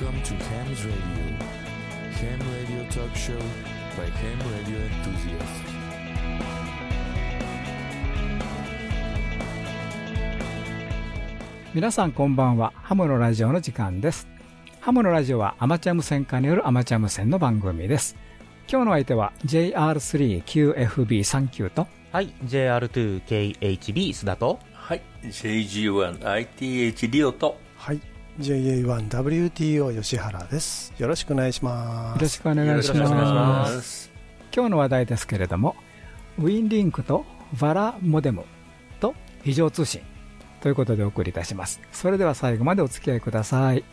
Welcome to Ham's Radio. Ham Radio Talk Show by Ham Radio Enthusiasts. 皆さんこんばんは。ハムのラジオの時間です。ハムのラジオはアマチュア無線化によるアマチュア無線の番組です。今日の相手は JR3QFB39 とはい、JR2KHB 須田と、はい、JG1ITH リオと、はい。JA1WTO 吉原です。よろしくお願いします。よろしくお願いしま。す。今日の話題ですけれども、ウィンリンクとバラモデムと非常通信ということでお送りいたします。それでは最後までお付き合いください。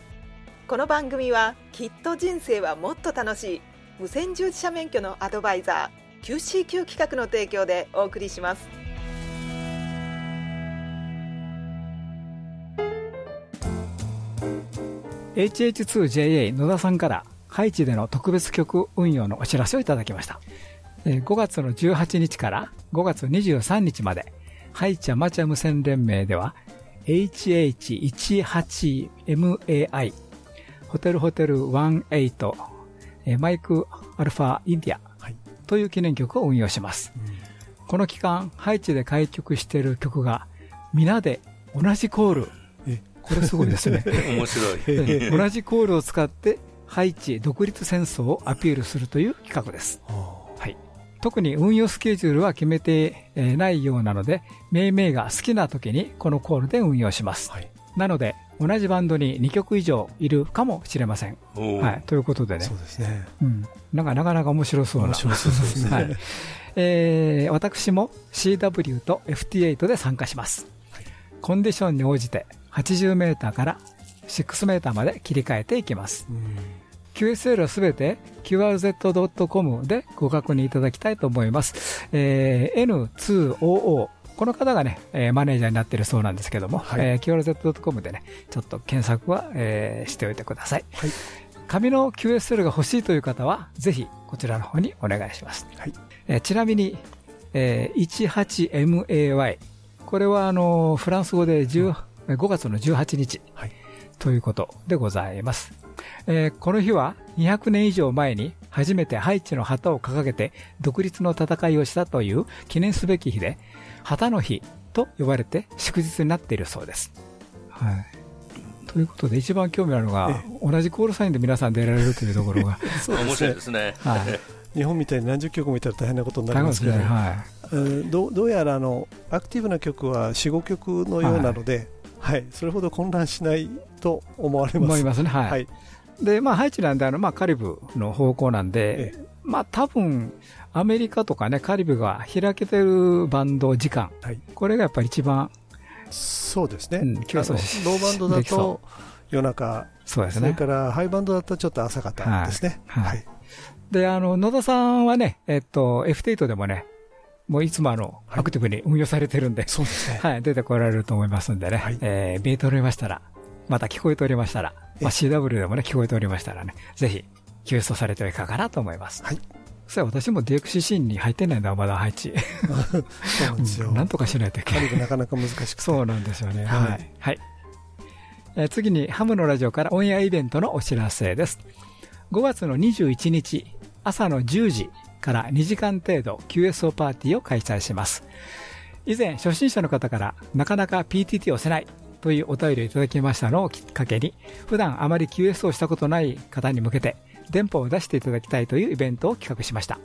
この番組はきっと人生はもっと楽しい無線従事者免許のアドバイザー QCQ 企画の提供でお送りします HH2JA 野田さんからハイチでの特別局運用のお知らせをいただきました。えー5月の18日から5月23日まで、ハイチアマチュア無線連盟では、HH18MAI、ホテルホテル18、えーマイクアルファインディアはいという記念曲を運用します。この期間、ハイチで開局している曲が、皆で同じコール。えこれすごいですね。面白い。え ー同じコールを使ってハイチ独立戦争をアピールするという企画です、はい、特に運用スケジュールは決めてえーないようなので命名が好きな時にこのコールで運用します、はい。なので同じバンドに2曲以上いるかもしれません、はい、ということでね。そうですね。うん、なんかなかなか面白そうな。面白そうですね。はい。えー私も CW と FT8 で参加します、コンディションに応じて 80m から6メーターまで切り替えていきますうん QSL はすべて QRZ.com でご確認いただきたいと思います。えー N2OO。この方がね、えーマネージャーになっているそうなんですけども、はいえー QRZ.com でね、ちょっと検索は、えーしておいてください。はい。紙の QSL が欲しいという方は、ぜひこちらの方にお願いします。はい。えーちなみに、えー 18MAY。これはあのーフランス語で10 5月の18日。はい。ということでございます。えーこの日は200年以上前に初めてハイチの旗を掲げて独立の戦いをしたという記念すべき日で、旗の日と呼ばれて祝日になっているそうです。はい。ということで一番興味あるのが、同じコールサインで皆さん出られるというところが、そう面白いでですすね。はい。ね。日本みたいに何十曲もいたら大変なことにな。りますけど、はうんどうどうやらあのアクティブな曲は4、5曲のようなので、はい、それほど混乱しないと思わい。れます。思いますね。はい。はい。で、まあ、ハイチなんで、あの、まあ、カリブの方向なんで、えまあ、多分、アメリカとかね、カリブが開けてるバンド時間、はい。これがやっぱり一番、そうですね。うんローバンドだと夜中、そうですね。それからハイバンドだとちょっと朝方ですね。はいはい。で、あの、野田さんはね、えっと、F8 でもね、もういつもあの、はいアクティブに運用されてるんで、そうですね。はい、出てこられると思いますんでね、はいえー見えておりましたら、また聞こえておりましたら、まあ、CW でもね、聞こえておりましたらね、ぜひ、救出されてはいかがかなと思います。はい。それ私も DXCC に入ってないんだ、まだ配置。そうなんですよ。なんとかしないといけないなかなか難しくて。そうなんですよね。は。はいいはい。えー次に、ハムのラジオからオンエアイベントのお知らせです。5月の21日、朝の10時から2時間程度 QSO パーティーを開催します。以前、初心者の方からなかなか PTT をせないというお便りをいただきましたのをきっかけに、普段あまり QS をしたことない方に向けて、電波を出していただきたいというイベントを企画しました。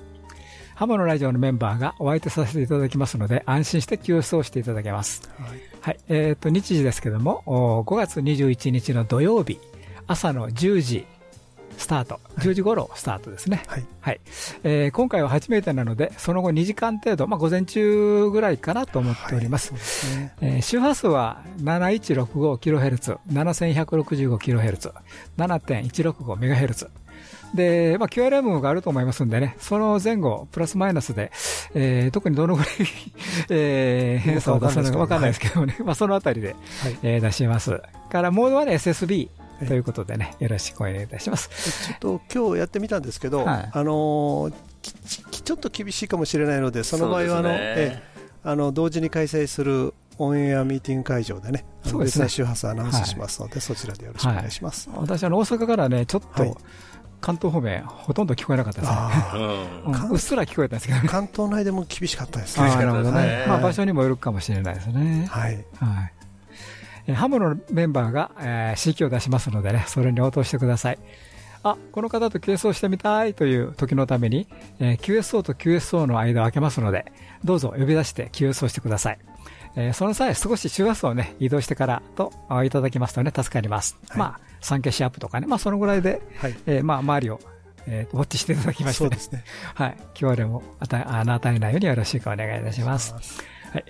ハムのラジオのメンバーがお相手させていただきますので、安心して QS をしていただけます。はいはい。えっ、と、日時ですけども、お5月21日の土曜日、朝の10時スタート、10時頃スタートですね。はい。はい。えー今回は初めてなので、その後2時間程度、まあ、午前中ぐらいかなと思っております。そうですね。えー周波数は 7165kHz、7165kHz、7.165MHz。で、まあ、QRM があると思いますんでね、その前後、プラスマイナスで、えー特にどのぐらい、えー変差を出すのかわかんないですけどね、まあ、そのあたりで、はい。えー出します。から、モードはね、SSB ということでね、よろしくお願いいたします。ちょっと今日やってみたんですけど、はいあのーちょっと厳しいかもしれないので、その場合はあの、ねええあの同時に開催するオンエアミーティング会場でね、あのそうですね別な周波数アナウンスしますので、そちらでよろしくお願いします。私、あの、大阪からね、ちょっはいと、関東方面、ほとんど聞こえなかったですね。あうっすら聞こえたんですけど。関東内でも厳しかったですね。まあ、場所にもよるかもしれないですね。はい。はい。えーハムのメンバーが、えー、CQ を出しますのでね、それに応答してください。あ、この方と QSO してみたいという時のために、えー QSO と QSO の間を空けますので、どうぞ呼び出して QSO してください。えーその際、少し周波数をね、移動してからとあいただきますとね、助かります。はいまあ、3消しアップとかね、まあ、そのぐらいで、はい。えーまあ、周りを、えーウォッチしていただきましてねそうで、すね。はい。今日でも、あた、あの、与えないようによろしくお願いいたします。はい。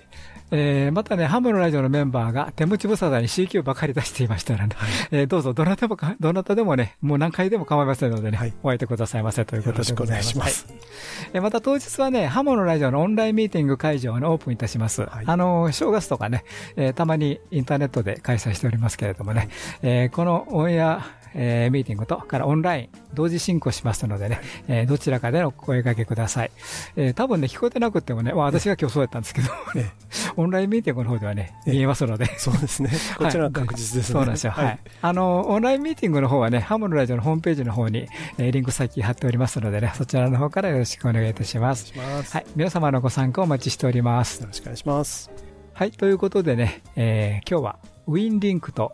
えーまたね、ハムのラジオのメンバーが手持ち無沙汰に CQ ばかり出していましたらね、えーどうぞどなたもか、どなたでもね、もう何回でも構いませんのでね、はいお会いてくださいませということよろしくおでございます。願いします。はいえーまた当日はね、ハモのラジオのオンラインミーティング会場をねオープンいたします。はいあの、正月とかね、えーたまにインターネットで開催しておりますけれどもね、えーこのオンエア、えーミーティングと、からオンライン、同時進行しますのでね、えーどちらかでのお声掛けください。えー多分ね、聞こえてなくてもね、まあ私が今日そうやったんですけど、え オンラインミーティングの方ではね、ええ見えますので、そうですね。こちらは確実ですね。そうなんですよ。はい。あの、オンラインミーティングの方はね、ハムのラジオのホームページの方に、えーリンク先貼っておりますのでね、そちらの方からよろしくお願いいたします。いします。はい。皆様のご参加お待ちしておりますよ。ろしくお願いします。はい。ということでね、えー今日は、ウィンリンクと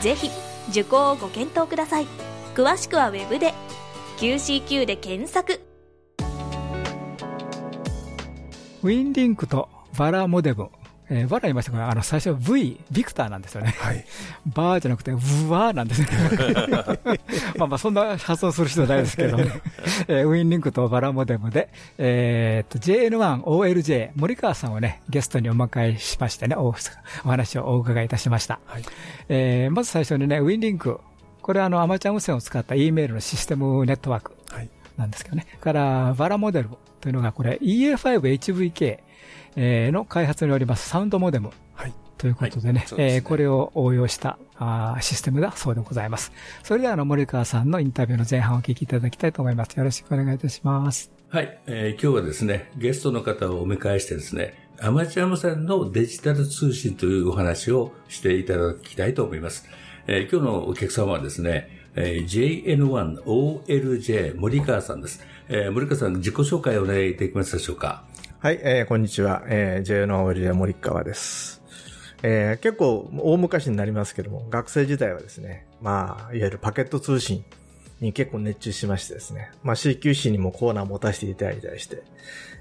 ぜひ受講をご検討ください。詳しくはウェブで。QCQ で検索。ウィンリンクとバラモデル。えーバラ言いましたが、あの、最初 V、ビクターなんですよね。はい。バーじゃなくて、ブワーなんですね。まあまあ、そんな発音する必要ないですけどね。えーウィンリンクとバラモデムで、えーっと、JN1OLJ、森川さんをね、ゲストにお迎えしましてね、おお話をお伺いいたしました。はい。えーまず最初にね、ウィンリンク。これはあの、アマチュア無線を使った E メールのシステムネットワークはい。なんですけどね。から、バラモデルというのがこれ EA5HVK えーの開発におりますサウンドモデムはい。ということでね、そうですねえーこれを応用したあーシステムだそうでございます。それではあの森川さんのインタビューの前半をお聞きいただきたいと思います。よろしくお願いいたします。はい、えー今日はですね、ゲストの方をお迎えしてですね、アマチュア無線のデジタル通信というお話をしていただきたいと思います。えー今日のお客様はですね、えー JN1OLJ 森川さんです。えー森川さん、自己紹介をお願いできますでしょうか？はい、えーこんにちは。えー、J のオリア森川です。えー結構大昔になりますけども、学生時代はですね、まあ、いわゆるパケット通信に結構熱中しましてですね、まあ CQC にもコーナー持たせていただいたりして、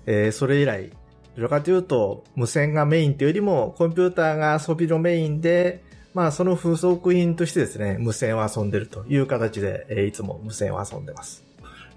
えーそれ以来、どちらかというと、無線がメインというよりも、コンピューターが遊びのメインで、まあ、その付属品としてですね、無線を遊んでるという形で、えーいつも無線を遊んでます。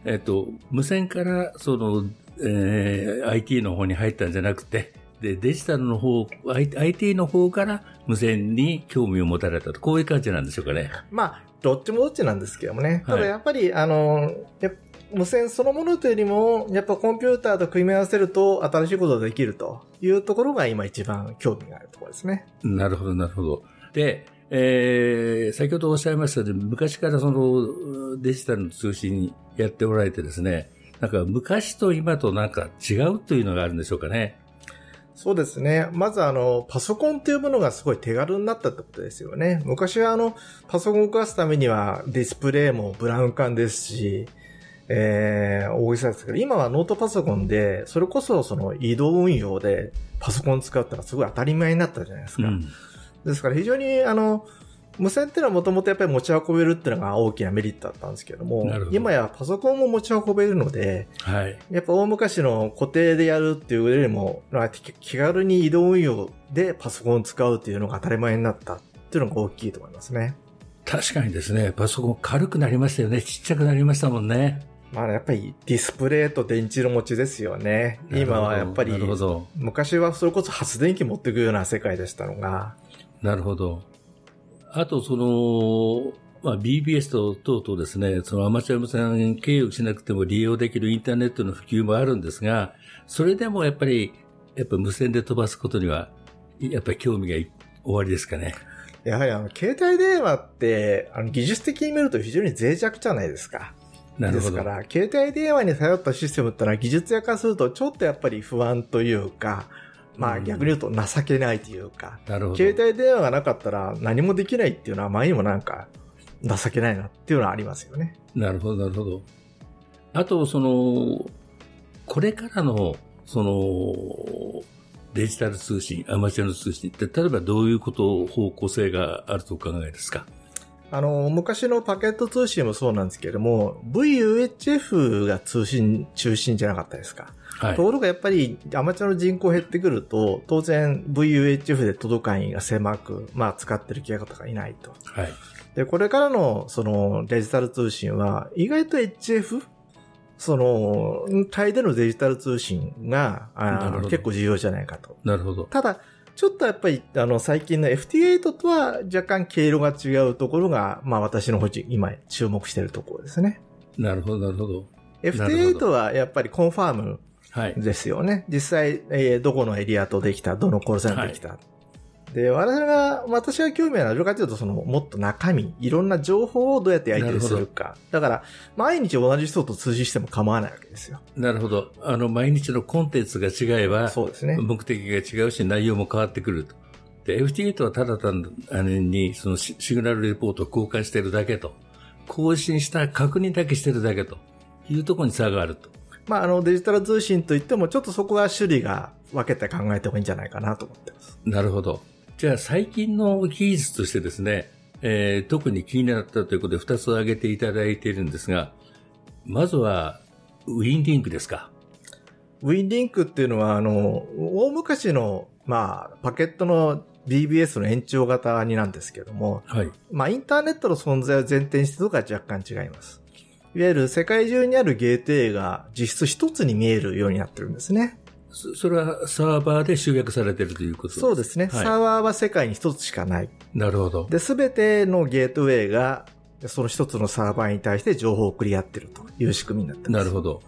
えっ、と、無線から、その、えー IT の方に入ったんじゃなくて、で、デジタルの方、IT の方から無線に興味を持たれたと、こういう感じなんでしょうかね。まあ、どっちもどっちなんですけどもね。はいただやっぱり、あの、やっぱ無線そのものというよりも、やっぱコンピューターと組み合わせると新しいことができるというところが今一番興味があるところですね。なるほど、なるほど。で、えー先ほどおっしゃいましたように、昔からそのデジタルの通信やっておられてですね、なんか昔と今となんか違うというのがあるんでしょうかね。そうですね。まずあの、パソコンというものがすごい手軽になったってことですよね。昔はあの、パソコンを動かすためにはディスプレイもブラウン管ですし、えー、大きさですけど、今はノートパソコンで、それこそその移動運用でパソコンを使うってのはすごい当たり前になったじゃないですか。うん。ですから非常にあの、無線っていうのはもともとやっぱり持ち運べるっていうのが大きなメリットだったんですけどもど今やパソコンも持ち運べるので、はい。やっぱ大昔の固定でやるっていうよりも、まあ気気軽に移動運用でパソコンを使うっていうのが当たり前になったっていうのが大きいと思いますね。確かにですね、パソコン軽くなりましたよね。ちっちゃくなりましたもんね。まあやっぱりディスプレイと電池の持ちですよね。今はやっぱり。昔はそれこそ発電機持っていくような世界でしたのが、なるほど。あと、その、まあ、BBS と等々ですね、そのアマチュア無線契約しなくても利用できるインターネットの普及もあるんですが、それでもやっぱり、やっぱ無線で飛ばすことには、やっぱり興味が終わりですかね。やはりあの、携帯電話って、あの、技術的に見ると非常に脆弱じゃないですか。なるほど。ですから、携帯電話に頼ったシステムってのは技術化するとちょっとやっぱり不安というか、まあうん逆に言うと情けないというか、なるほど。携帯電話がなかったら何もできないっていうのは前にもなんか情けないなっていうのはありますよね。なるほど、なるほど。あと、その、これからの、その、デジタル通信、アマチュアの通信って、例えばどういうこと、方向性があるとお考えですか？あの、昔のパケット通信もそうなんですけれども、VUHF が通信中心じゃなかったですか？はいと。ころがやっぱりアマチュアの人口減ってくると、当然 VUHF で届かんが狭く、まあ使ってる機械方がいないと。はい。で、これからのそのデジタル通信は意外と HF? その、帯でのデジタル通信があ結構重要じゃないかと。なるほど。ただ、ちょっとやっぱり、あの、最近の FT8 とは若干経路が違うところが、まあ私の方に今注目しているところですね。なるほど、なるほど。なるほ FT8 どはやっぱりコンファームはい。ですよね。実際、えーどこのエリアとできた、どのコールセンターできた。で、我々が、私が興味あるかというと、その、もっと中身、いろんな情報をどうやってやり取りするか。だから、毎日同じ人と通じしても構わないわけですよ。なるほど。あの、毎日のコンテンツが違えば、そうですね。目的が違うし、内容も変わってくると。で、FT8 はただ単に、そのシシグナルレポートを交換してるだけと。更新した確認だけしてるだけというところに差があると。まあ、あの、デジタル通信といっても、ちょっとそこは種類が分けて考えてもいいんじゃないかなと思ってます。なるほど。じゃあ最近の技術としてですね、えー特に気になったということで2つ挙げていただいているんですが、まずは、ウィンリンクですか？ウィンリンクっていうのは、あの、大昔の、まあ、パケットの BBS の延長型になんですけども、はい。まあ、インターネットの存在を前提にしてとか若干違います。いわゆる世界中にあるゲートウェイが実質一つに見えるようになってるんですね。そそれはサーバーで集約されているということそうですね。はいサーバーは世界に一つしかない。なるほど。で、すべてのゲートウェイが、その一つのサーバーに対して情報を送り合ってるという仕組みになってます。なるほど。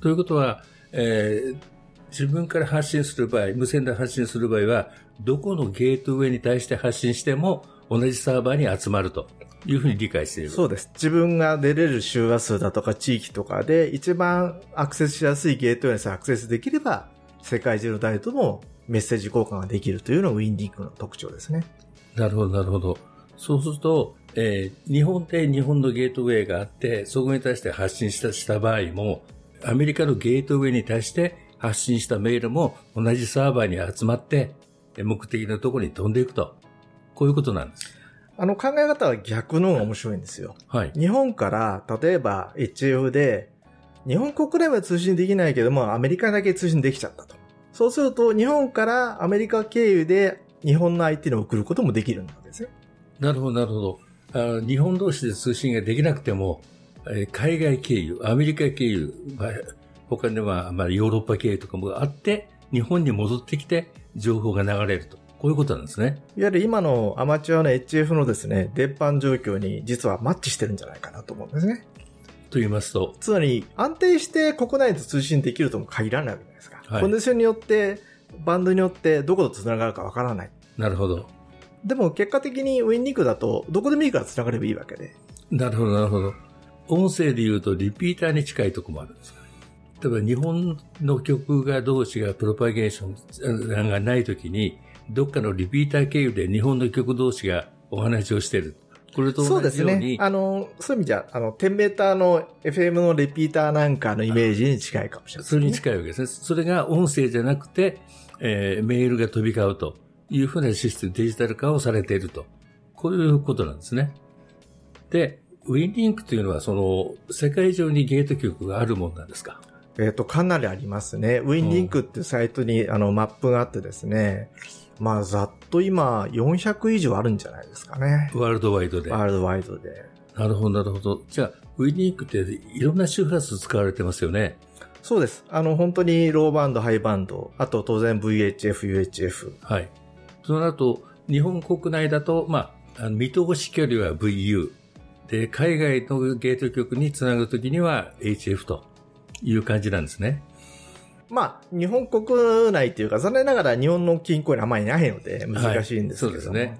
ということは、えー自分から発信する場合、無線で発信する場合は、どこのゲートウェイに対して発信しても、同じサーバーに集まるというふうに理解している。そうです。自分が出れる周波数だとか地域とかで一番アクセスしやすいゲートウェイにアクセスできれば、世界中の誰ともメッセージ交換ができるというのがウィンディンクの特徴ですね。なるほど、なるほど。そうすると、えー日本で日本のゲートウェイがあって、そこに対して発信したした場合も、アメリカのゲートウェイに対して発信したメールも同じサーバーに集まって、え目的のところに飛んでいくと。こういうことなんです。あの考え方は逆の方が面白いんですよ。はい。日本から、例えば HF で、日本国内は通信できないけども、アメリカだけ通信できちゃったと。そうすると、日本からアメリカ経由で日本の相手に送ることもできるんですよ。なるほど、なるほど。あ日本同士で通信ができなくても、えー海外経由、アメリカ経由、まあ他には、まあ、ヨーロッパ経由とかもあって、日本に戻ってきて情報が流れると。こういうことなんですね。いわゆる今のアマチュアの HF のですね、電波状況に実はマッチしてるんじゃないかなと思うんですね。と言いますと、つまり、安定して国内と通信できるとも限らないわけじゃないですか。はいコンディションによって、バンドによってどこと繋がるかわからない。なるほど。でも結果的に Winlink だと、どこでもいいから繋がればいいわけで。なるほど、なるほど。音声で言うとリピーターに近いところもあるんですかね。例えば日本の局が同士がプロパゲーションがないときに、どっかのリピーター経由で日本の局同士がお話をしてる。これと同そうですじように、ね。あの、そういう意味じゃ、あの、10メーターの FM のレピーターなんかのイメージに近いかもしれない、それに近いわけですね。それが音声じゃなくて、えーメールが飛び交うというふうなシステム、デジタル化をされていると。こういうことなんですね。で、ウィンリンクというのは、その、世界中にゲート局があるもんなんですか？えっ、と、かなりありますね。ウィンリンクっていうサイトに、あの、マップがあってですね。まあ、ざっと今、400以上あるんじゃないですかね。ワールドワイドで。ワールドワイドで。なるほど、なるほど。じゃあ、ウィニンクっていろんな周波数使われてますよね。そうです。あの、本当にローバンド、ハイバンド、あと当然 VHF、UHF。はい。その後、日本国内だと、まあ、あの見通し距離は VU。で、海外のゲート局につなぐときには HF という感じなんですね。まあ、日本国内っていうか、残念ながら日本の近郊にあまりないので難しいんですけども、はい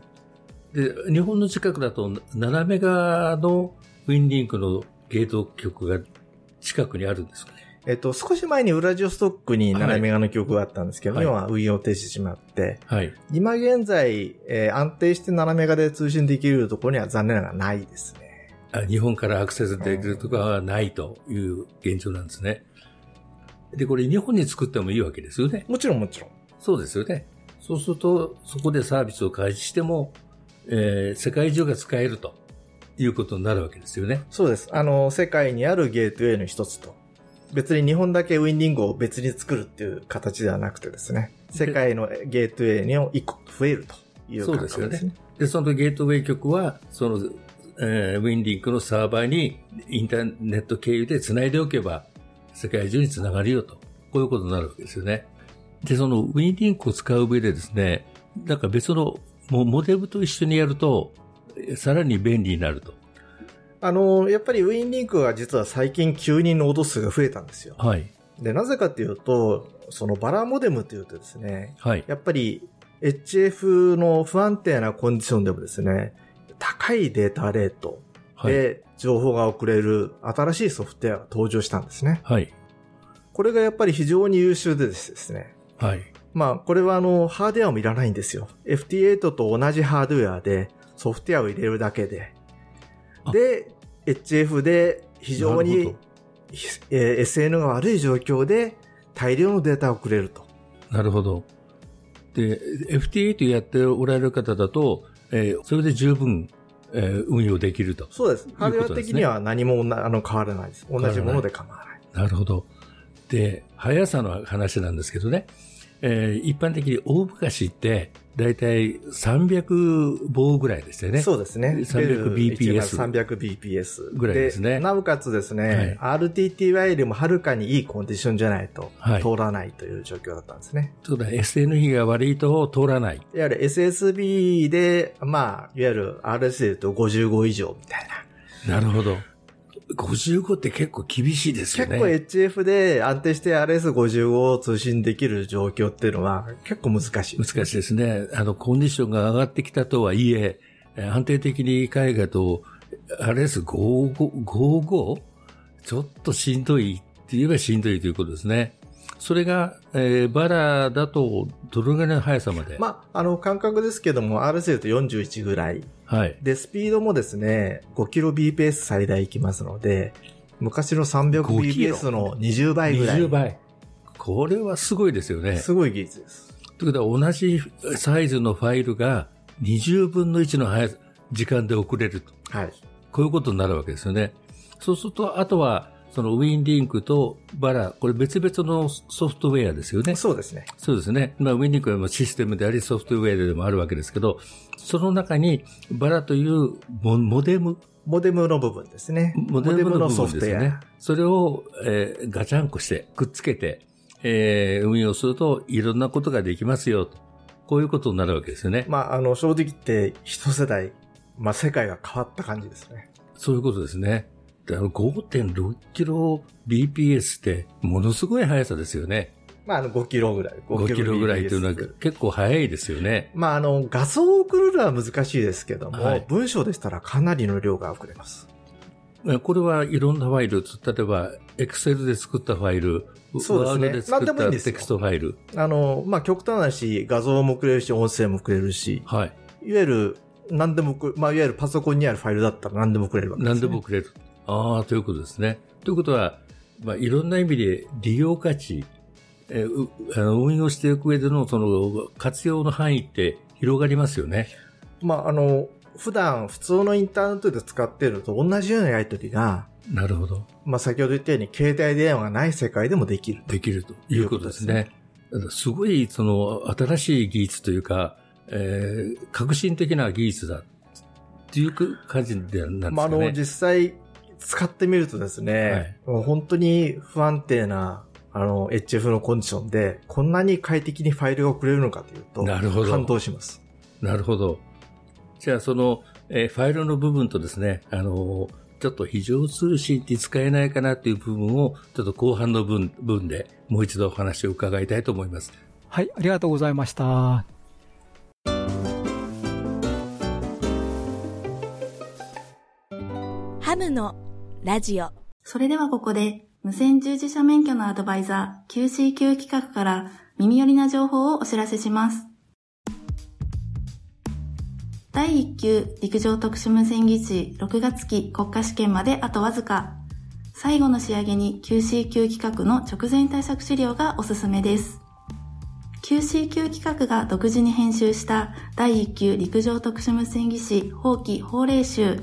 そうですね。で、日本の近くだと7メガのウィンリンクのゲート局が近くにあるんですかね。えっと、少し前にウラジオストックに7メガの曲があったんですけど、はい今は運用停止してしまって、はい。今現在、えー安定して7メガで通信できるところには残念ながらないですね。あ日本からアクセスできるとかはないという現状なんですね。で、これ日本に作ってもいいわけですよね。もちろんもちろん。そうですよね。そうすると、そこでサービスを開始しても、えー世界中が使えるということになるわけですよね。そうです。あの、世界にあるゲートウェイの一つと。別に日本だけウィンディングを別に作るっていう形ではなくてですね、世界のゲートウェイに一個増えるというそうですよ感覚ですねね。。で、そのゲートウェイ局は、その、えーウィンリンクのサーバーにインターネット経由で繋いでおけば、世界中に繋がるよと。こういうことになるわけですよね。で、そのウィンリンクを使う上でですね、なんか別のモデルと一緒にやると、えさらに便利になると。あの、やっぱりウィンリンクは実は最近急にノード数が増えたんですよ。はい。で、なぜかっていうと、そのバラモデムっていうとですね、はい。やっぱり HF の不安定なコンディションでもですね、高いデータレートはい。で情報が送れる新しいソフトウェアが登場したんですね。はい。これがやっぱり非常に優秀でですね、はい。まあ、これはあの、ハードウェアもいらないんですよ。FT8 と同じハードウェアでソフトウェアを入れるだけで。あで、HF で非常にえー SN が悪い状況で大量のデータを送れると。なるほど。で、FT8 やっておられる方だと、えーそれで十分、えー運用できると。そうです。ハードウェア的には何もなあの変わらないです。同じもので構わない。なるほど。で、速さの話なんですけどね、えー一般的に大昔って、だいたい300棒ぐらいでしたよね。そうですね。300 BPS 300bps ぐらいですねなおかつですね、RTTY よりもはるかにいいコンディションじゃないとはい通らないという状況だったんですね。そうだ、SN 比が悪いと通らない。いわゆる SSB で、まあ、いわゆる RS で言うと55以上みたいな。なるほど。55って結構厳しいですよね。結構 HF で安定して RS55 を通信できる状況っていうのは結構難しい。難しいですね。あの、コンディションが上がってきたとはいえ、えー安定的に海外と RS55、ちょっとしんどいって言えばしんどいということですね。それが、えーバラだと、どのぐらいの速さまで、まあ、あの、感覚ですけども、RS で言うと41ぐらい。はい。で、スピードもですね、5kbps 最大いきますので、昔の 300bps の20倍ぐらい。20倍。これはすごいですよね。すごい技術です。ということは、同じサイズのファイルが20分の1の速さ時間で送れると。はい。こういうことになるわけですよね。そうすると、あとは、そのウィンリンクとバラ、これ別々のソフトウェアですよね。そうですね。そうですね。まあ、ウィンリンクはシステムでありソフトウェアでもあるわけですけど、その中にバラというモモデム、モデムの部分ですね。モデムの部ソフトウェア。ね。それを、えーガチャンコしてくっつけて、えー運用するといろんなことができますよと。こういうことになるわけですよね。まあ、あの、正直言って、一世代、まあ、世界が変わった感じですね。そういうことですね。であの5.6キロ BPS ってものすごい速さですよね。まあ、あの、5キロぐらい。5キロぐらいというのは結構速いですよね。まあ、あの、画像を送るのは難しいですけども、はい文章でしたらかなりの量が送れます。まあこれはいろんなファイル、例えば Excel で作ったファイル、そうですねで作ったテキストファイル。あの、まあ、極端な話、画像も送れるし、音声も送れるし、はい。いわゆる、何でもまあ、いわゆるパソコンにあるファイルだったら何でも送れるわけです、ね。何でも送れる。ああ、ということですね。ということは、まあ、いろんな意味で利用価値、えあの運用していく上でのその活用の範囲って広がりますよね。まあ、あの、普段普通のインターネットで使っていると同じようなやり取りが、なるほど。まあ、先ほど言ったように携帯電話がない世界でもできる。できるということですね。すごい、その、新しい技術というか、えー革新的な技術だ。っていう感じでなんですかね。まあ、あの、実際使ってみるとですね、もう本当に不安定な、あの、HF のコンディションで、こんなに快適にファイルが送れるのかというと、なるほど感動します。なるほど。じゃあ、その、えーファイルの部分とですね、あの、ちょっと非常通信って使えないかなっていう部分を、ちょっと後半の分、分でもう一度お話を伺いたいと思います。はい、ありがとうございました。ハムのラジオそれではここで、無線従事者免許のアドバイザー QCQ 企画から耳寄りな情報をお知らせします。第1級陸上特殊無線技師6月期国家試験まであとわずか。最後の仕上げに QCQ 企画の直前対策資料がおすすめです。QCQ 企画が独自に編集した第1級陸上特殊無線技師法規法令集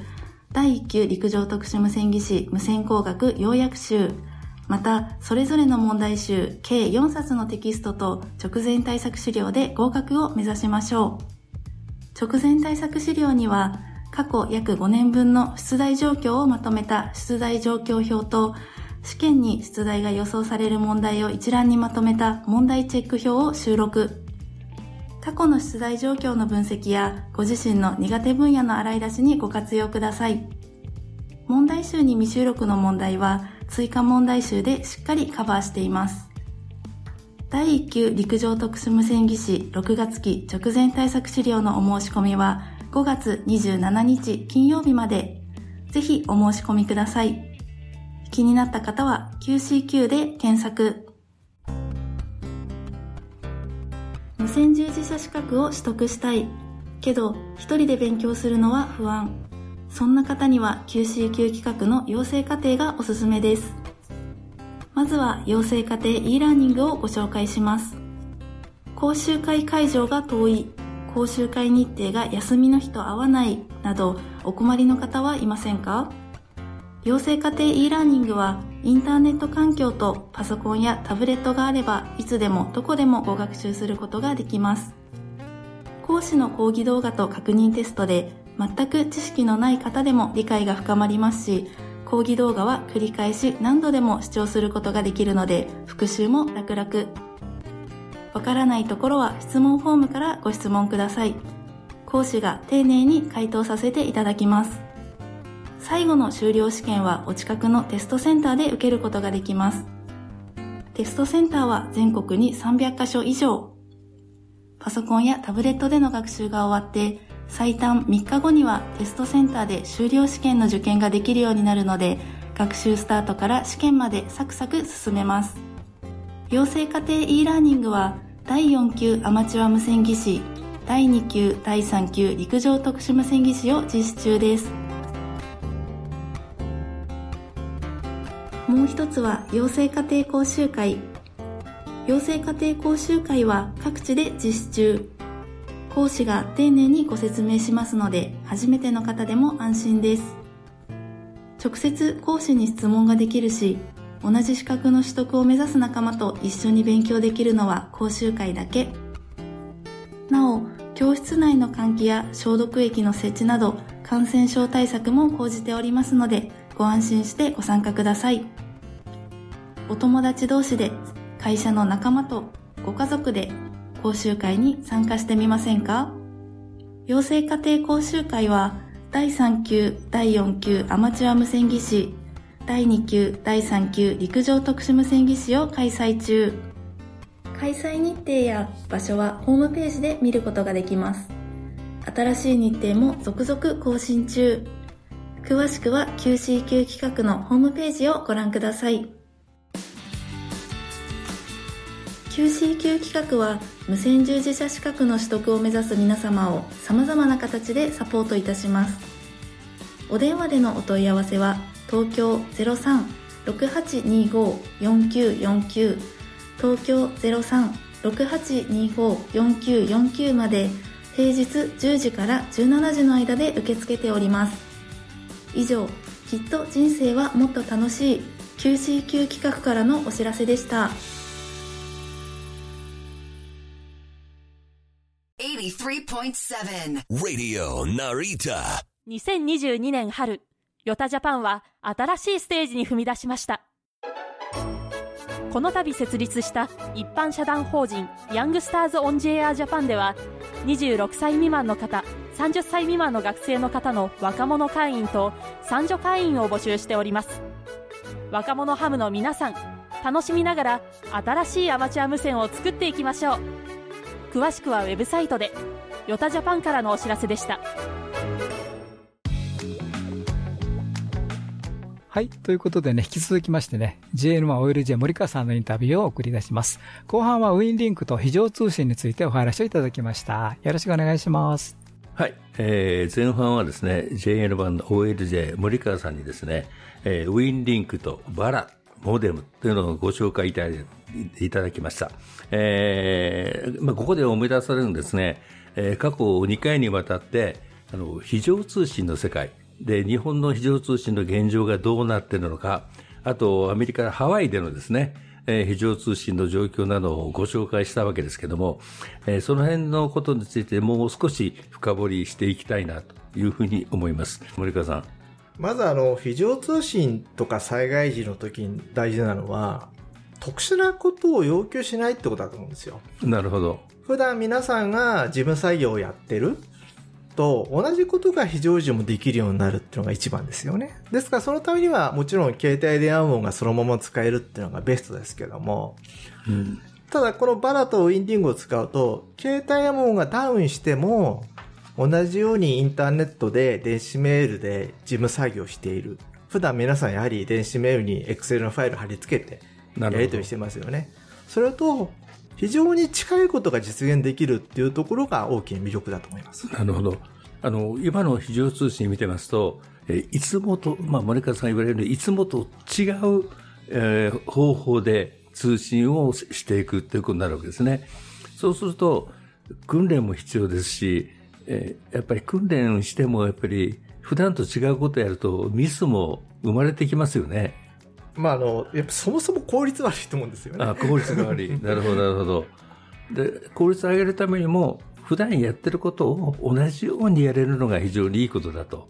第1級陸上特殊無線技師無線工学要約集また。それぞれの問題集。計4冊のテキストと直前対策資料で合格を目指しましょう。直前対策資料には過去約5年分の出題状況をまとめた出題状況表と試験に出題が予想される問題を一覧にまとめた問題チェック表を収録。過去の出題状況の分析やご自身の苦手分野の洗い出しにご活用ください。問題集に未収録の問題は追加問題集でしっかりカバーしています。第1級陸上特殊無線技師6月期直前対策資料のお申し込みは5月27日金曜日までぜひお申し込みください。気になった方は QCQ で検索。線従事者資格を取得したい。けど、一人で勉強するのは不安。そんな方には QCQ 企画の養成課程がおすすめです。まずは養成課程 e ラーニングをご紹介します。講習会会場が遠い、講習会日程が休みの日と合わないなどお困りの方はいませんか？養成課程 e ラーニングはインターネット環境とパソコンやタブレットがあればいつでもどこでもご学習することができます。講師の講義動画と確認テストで全く知識のない方でも理解が深まりますし、講義動画は繰り返し何度でも視聴することができるので復習も楽々。わからないところは質問フォームからご質問ください。講師が丁寧に回答させていただきます。最後の修了試験はお近くのテストセンターで受けることができます。テストセンターは全国に300カ所以上。パソコンやタブレットでの学習が終わって、最短3日後にはテストセンターで修了試験の受験ができるようになるので、学習スタートから試験までサクサク進めます。養成課程 e ラーニングは、第4級アマチュア無線技師、第2級、第3級陸上特殊無線技師を実施中です。もう一つは養成家庭講習会。養成家庭講習会は各地で実施中。講師が丁寧にご説明しますので、初めての方でも安心です。直接講師に質問ができるし、同じ資格の取得を目指す仲間と一緒に勉強できるのは講習会だけ。なお、教室内の換気や消毒液の設置など感染症対策も講じておりますので、ご安心してご参加ください。お友達同士で、会社の仲間とご家族で講習会に参加してみませんか？養成家庭講習会は第3級、第4級アマチュア無線技師、第2級、第3級陸上特殊無線技師を開催中。開催日程や場所はホームページで見ることができます。新しい日程も続々更新中。詳しくは QCQ 企画のホームページをご覧ください。QCQ 企画は無線従事者資格の取得を目指す皆様を様々な形でサポートいたします。お電話でのお問い合わせは東京03-6825-4949東京03-6825-4949まで平日10時から17時の間で受け付けております。以上、きっと人生はもっと楽しい QCQ 企画からのお知らせでした。83.7 Radio Narita. 2022年春、ヨタジャパンは新しいステージに踏み出しました。この度設立した一般社団法人ヤングスターズ・オン・ジェア・ジャパンでは26歳未満の方30歳未満の学生の方の若者会員と三女会員を募集しております若者ハムの皆さん楽しみながら新しいアマチュア無線を作っていきましょう詳しくはウェブサイトでヨタジャパンからのお知らせでしたはい。ということでね、引き続きましてね、JN1OLJ 森川さんのインタビューをお送り出します。後半はウィンリンクと非常通信についてお話をいただきました。よろしくお願いします。はい。えー、前半はですね、JN 版の OLJ 森川さんにですね、えー、ウィンリンクとバラ、モデムというのをご紹介いただいただきました。えー、まあ、ここで思い出されるんですね、えー、過去2回にわたって、あの、非常通信の世界、で、日本の非常通信の現状がどうなっているのか、あと、アメリカ、ハワイでのですね、えー、非常通信の状況などをご紹介したわけですけども、えー、その辺のことについてもう少し深掘りしていきたいなというふうに思います。森川さん。まずあの、非常通信とか災害時の時に大事なのは、特殊なことを要求しないってことだと思うんですよ。なるほど。普段皆さんが事務作業をやってると同じことが非常時もできるようになるっていうのが一番ですよね。ですからそのためにはもちろん携帯電話網がそのまま使えるっていうのがベストですけども、うん、ただこのバラとウィンディングを使うと携帯網がダウンしても同じようにインターネットで電子メールで事務作業している。普段皆さんやはり電子メールに Excel のファイル貼り付けてやり取りしてますよね。それと非常に近いことが実現できるっていうところが大きな魅力だと思います。なるほど。あの、今の非常通信見てますと、えいつもと、まあ、森川さん言われるように、いつもと違う、えー、方法で通信をしていくっていうことになるわけですね。そうすると、訓練も必要ですし、えー、やっぱり訓練しても、やっぱり、普段と違うことをやると、ミスも生まれてきますよね。まあ、あの、やっぱそもそも効率悪いと思うんですよね。あ、効率が悪い。なるほど、なるほど。で、効率を上げるためにも、普段やってることを同じようにやれるのが非常にいいことだと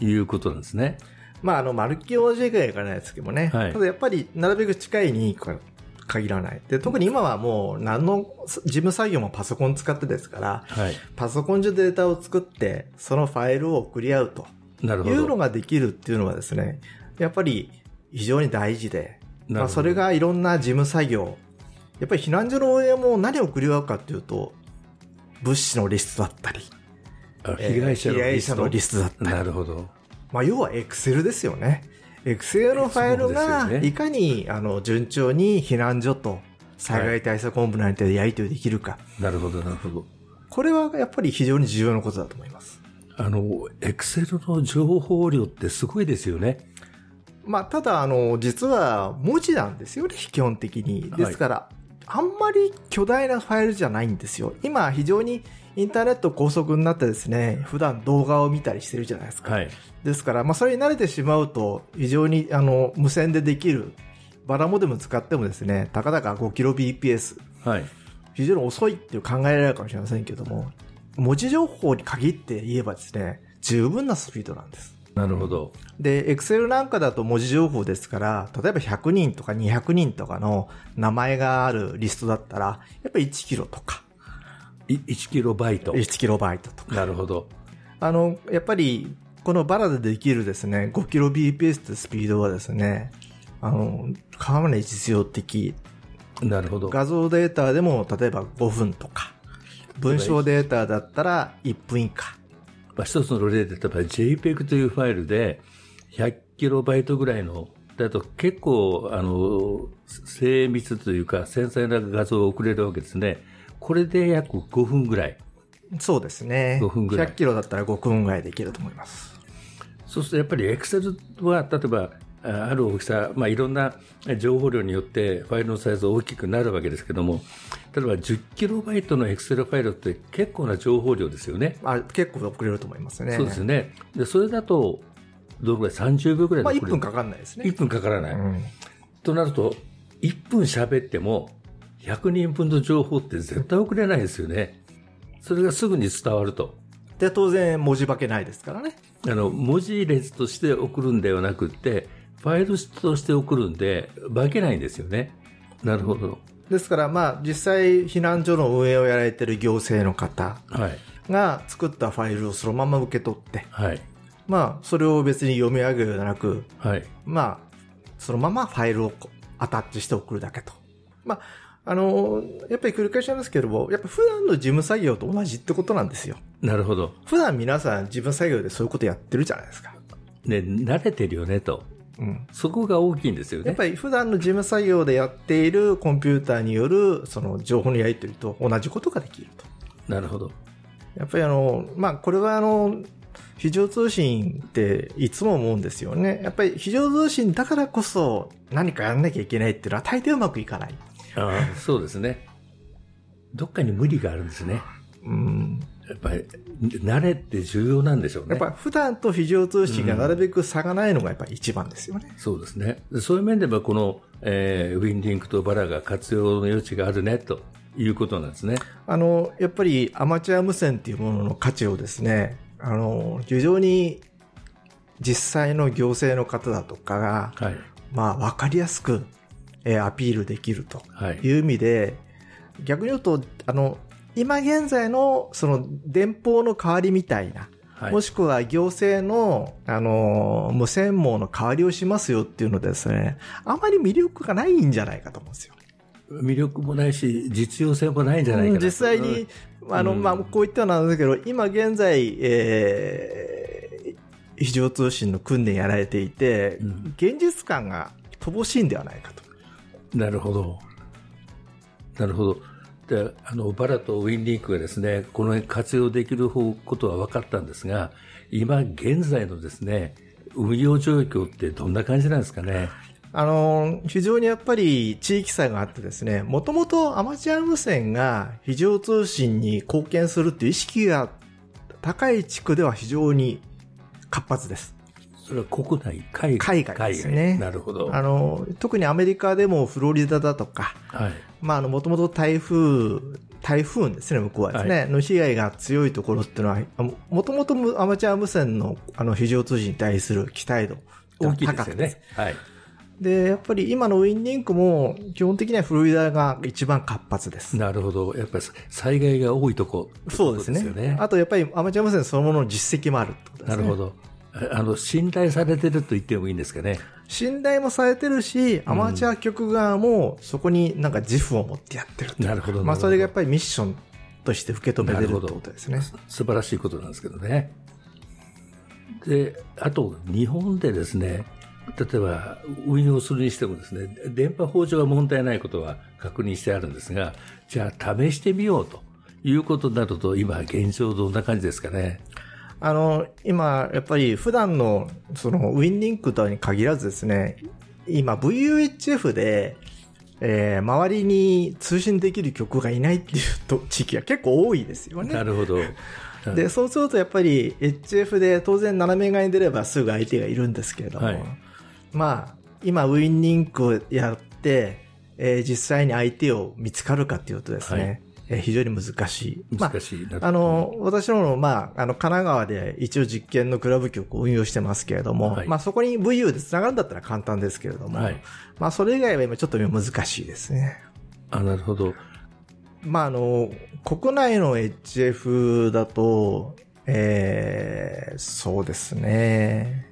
いうことなんですね。まあ、あの、丸木 OJ がいかないですけどもね。はい、ただやっぱり、なるべく近いに限らない。で、特に今はもう、何の事務作業もパソコン使ってですから、はい、パソコン上でデータを作って、そのファイルを送り合うと。いうのができるっていうのはですね、やっぱり非常に大事で、まあ、それがいろんな事務作業、やっぱり避難所の応援も何を送り合うかっていうと、物資のリストだったり、被害者のリスト,、のリストだったり。なるほど。まあ、要はエクセルですよね。エクセルのファイルが、いかに、あの、順調に避難所と災害対策本部なんてやり取りできるか。なるほど、なるほど。これはやっぱり非常に重要なことだと思います。あの、エクセルの情報量ってすごいですよね。まあ、ただ、あの、実は文字なんですよね、基本的に。ですから、はいあんまり巨大なファイルじゃないんですよ。今非常にインターネット高速になってですね、普段動画を見たりしてるじゃないですか。はい、ですから、まあそれに慣れてしまうと、非常にあの、無線でできる、バラモデム使ってもですね、たかだか 5kbps。はい。非常に遅いっていう考えられるかもしれませんけども、文字情報に限って言えばですね、十分なスピードなんです。なるほど。で、Excel なんかだと文字情報ですから、例えば100人とか200人とかの名前があるリストだったら、やっぱり1キロとか。1キロバイト。1キロバイトとか。なるほど。あの、やっぱり、このバラでできるですね、5キロ BPS ってスピードはですね、あの、かなり実用的。なるほど。画像データでも、例えば5分とか、文章データだったら1分以下。まあ、一つの例で、例えば JPEG というファイルで100キロバイトぐらいの、だと結構、あの、精密というか繊細な画像を送れるわけですね。これで約5分ぐらい。そうですね。5分ぐらい。100キロだったら5分ぐらいできると思います。そうするとやっぱり Excel は、例えば、ある大きさ、まあ、いろんな情報量によってファイルのサイズ大きくなるわけですけども、例えば10キロバイトの Excel ファイルって結構な情報量ですよね。あ結構送れると思いますね。そうですね。で、それだと、どのぐらい ?30 秒ぐらいまあ1分かかんないですね。1分かからない。うん、となると、1分喋っても、100人分の情報って絶対送れないですよね。それがすぐに伝わると。で、当然文字化けないですからね。あの、文字列として送るんではなくて、ファイルとして送るんで、化けないんですよね。なるほど。ですから、まあ、実際、避難所の運営をやられてる行政の方はい。が作ったファイルをそのまま受け取って、はい。まあ、それを別に読み上げるのではなく、はい。まあ、そのままファイルをアタッチして送るだけと。まあ、あの、やっぱり繰り返しますけども、やっぱ普段の事務作業と同じってことなんですよ。なるほど。普段皆さん事務作業でそういうことやってるじゃないですか。ね、慣れてるよねと。うん。そこが大きいんですよね。やっぱり普段の事務作業でやっているコンピューターによるその情報のやり取りと同じことができると。なるほど。やっぱりあの、まあ、これはあの、非常通信っていつも思うんですよね。やっぱり非常通信だからこそ何かやんなきゃいけないっていうのは大抵うまくいかない。ああ、そうですね。どっかに無理があるんですね。うん。やっぱり、慣れって重要なんでしょうね。やっぱ普段と非常通信がなるべく差がないのがやっぱり一番ですよね。そうですね。そういう面では、この、えーウィンリンクとバラが活用の余地があるね、ということなんですね。あの、やっぱりアマチュア無線っていうものの価値をですね、あの、非常に実際の行政の方だとかが、はい。まあ、わかりやすく、えーアピールできるとはい。いう意味で、逆に言うと、あの、今現在のその電報の代わりみたいな、はい。もしくは行政の、あの、無線網の代わりをしますよっていうのでですね、あまり魅力がないんじゃないかと思うんですよ。魅力もないし、実用性もないんじゃないかなと。実際に、あの、うんまあ、こういったのなんですけど、今現在、えー、非常通信の訓練やられていて、うん現実感が乏しいんではないかと。なるほど。なるほど。で、あの、バラとウィンリンクがですね、この辺活用できることは分かったんですが、今現在のですね、運用状況ってどんな感じなんですかね？あの、非常にやっぱり地域差があってですね、もともとアマチュア無線が非常通信に貢献するっていう意識が高い地区では非常に活発です。それは国内、海海外ですねなるほど。あの、特にアメリカでもフロリダだとか、はい。まあ、あの、もともと台風、台風ですね、向こうはですね、の被害が強いところっていうのは、もともとアマチュア無線のあの非常通信に対する期待度が大きいで高くてすよね。はい。で、やっぱり今のウィンリンクも基本的にはフロリダが一番活発です。なるほど。やっぱり災害が多いとこ、そうですねあとやっぱりアマチュア無線そのものの実績もあるってことですね。なるほど。あの、信頼されてると言ってもいいんですかね。信頼もされてるし、アマチュア局側もそこになんか自負を持ってやってるっていうなるほど。まあそれがやっぱぱりミッションとして受け止めてるってことですね。素晴らしいことなんですけどね。で、あと、日本でですね、例えば運用するにしてもですね、電波法上は問題ないことは確認してあるんですが、じゃあ試してみようということになると、今現状どんな感じですかね。あの、今、やっぱり普段の、その、ウィンリンクとに限らずですね、今 VUHF で、えー周りに通信できる局がいないっていうと地域が結構多いですよね。なるほど。で、そうするとやっぱり HF で当然斜め側に出ればすぐ相手がいるんですけれども、はいまあ、今ウィンリンクをやって、えー実際に相手を見つかるかっていうとですね、はいえー非常に難しい。まあ難しいな。あの、私のまあ、あの、神奈川で一応実験のクラブ局を運用してますけれども、はいまあそこに VU で繋がるんだったら簡単ですけれども、はいまあそれ以外は今ちょっと難しいですね。あ、なるほど。まああの、国内の HF だと、えー、そうですね。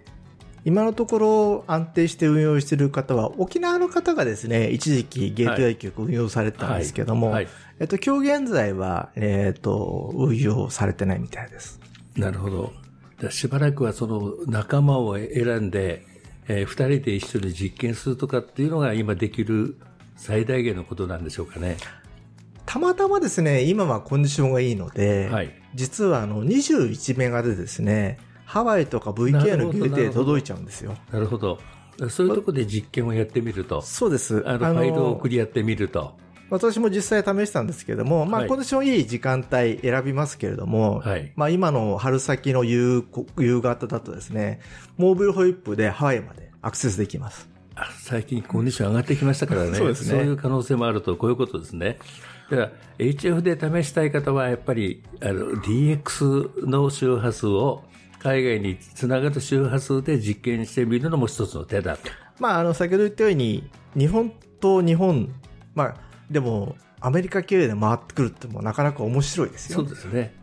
今のところ安定して運用している方は、沖縄の方がですね、一時期ゲートウェイ局運用されてたんですけども、はい。えっと、今日現在は、えっと、運用されてないみたいです。なるほど。しばらくはその仲間を選んで、えー二人で一緒に実験するとかっていうのが今できる最大限のことなんでしょうかね。たまたまですね、今はコンディションがいいので、はい。実はあの、21メガでですね、ハワイとかな VK のゲで届いちゃうんですよ。なるほど。そういうところで実験をやってみると、そうです。あの、ファイルを送り合ってみると。私も実際試したんですけれども、まあ、はいコンディションいい時間帯選びますけれども、はいまあ、今の春先の夕こ夕方だとですね、モービルホイップでハワイまでアクセスできます。あ最近コンディション上がってきましたからね。そうですねいう可能性もあると、こういうことですね。だから、HF で試したい方は、やっぱり、あの、DX の周波数を海外につながる周波数で実験してみるのも一つの手だと。まあ、あの、先ほど言ったように、日本と日本、まあ、でも、アメリカ経由で回ってくるってもなかなか面白いですよ。そうですね。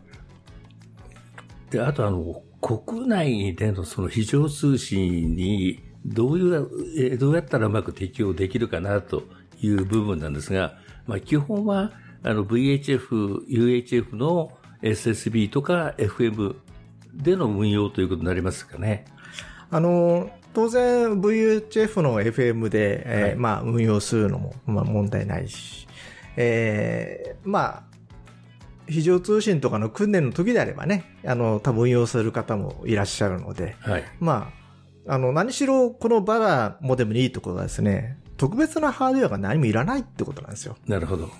で、あとあの、国内でのその非常通信にどういう、えどうやったらうまく適用できるかなという部分なんですが、まあ基本はあの VHF、UHF の SSB とか FM での運用ということになりますかね。あの、当然 VHF の FM で、えーまあ運用するのも、まあ問題ないし、えーまあ、非常通信とかの訓練の時であればね、あの、多分運用する方もいらっしゃるので、はい。まあ、あの、何しろこのバラモデムにいいところはですね、特別なハードウェアが何もいらないってことなんですよ。なるほど。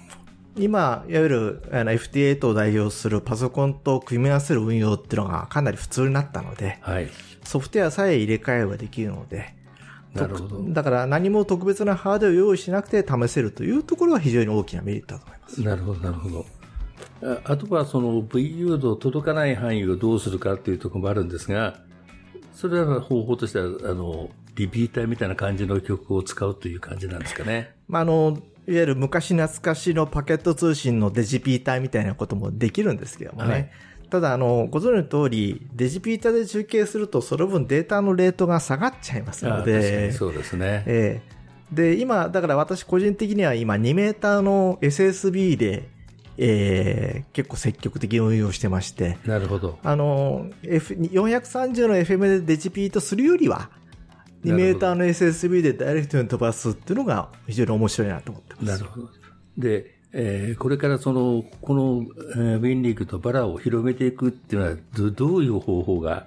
今、いわゆるあの FT8 を代表するパソコンと組み合わせる運用っていうのがかなり普通になったので、はい。ソフトウェアさえ入れ替えればできるので、なるほど。だから何も特別なハードを用意しなくて試せるというところが非常に大きなメリットだと思います。なるほど、なるほど。ああとはその V 誘導届かない範囲をどうするかっていうところもあるんですが、それらの方法としては、あの、リピーターみたいな感じの曲を使うという感じなんですかね。まあ、あの、いわゆる昔懐かしのパケット通信のデジピーターみたいなこともできるんですけどもね。はいただ、あの、ご存知の通り、デジピーターで中継すると、その分データのレートが下がっちゃいますのあ確かでに、そうですね。ええで、今、だから私個人的には今2メーターの SSB で、えー結構積極的に運用してまして、なるほど。あの、F、430の FM でデジピートするよりは、2メーターの SSB でダイレクトに飛ばすっていうのが非常に面白いなと思ってます。なるほど。で、えーこれからその、この、えーウィンリーグとバラを広めていくっていうのは、どどういう方法が、